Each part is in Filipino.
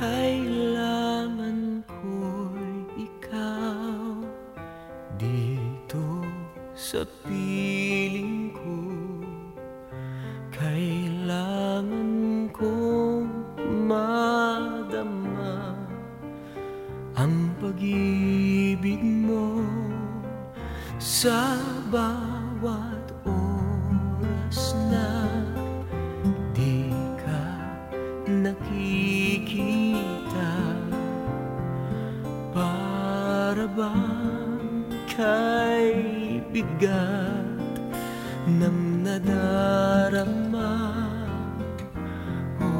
kailangan ko'y ikaw. Dito sa piling ko kailangan kong madama ang pag-ibig mo sa bawat bang kay bigat ng nadarama. O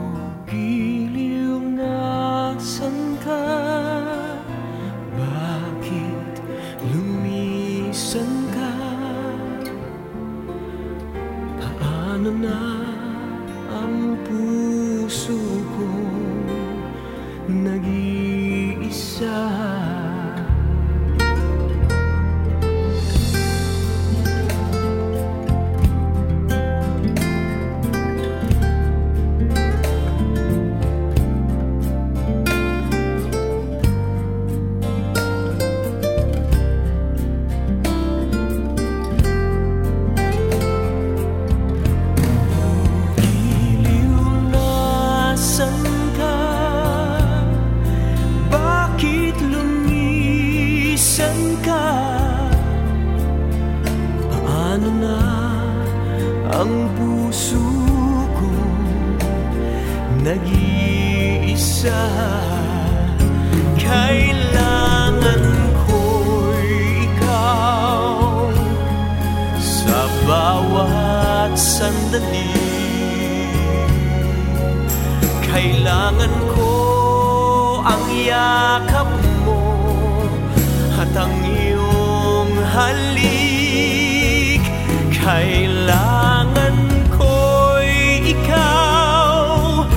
giliw nasan ka? Bakit lumisan ka? Paano na Paano na ang puso ko nag-iisa? Kailangan ko'y ikaw sa bawat sandali Kailangan ko ang yakap mo At ang iyong halik kailangan ko'y ikaw.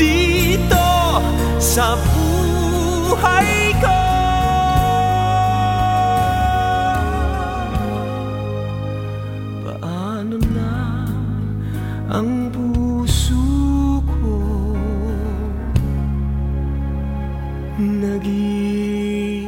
Dito sa buhay ko. Paano na ang puso ko Nag-iisa?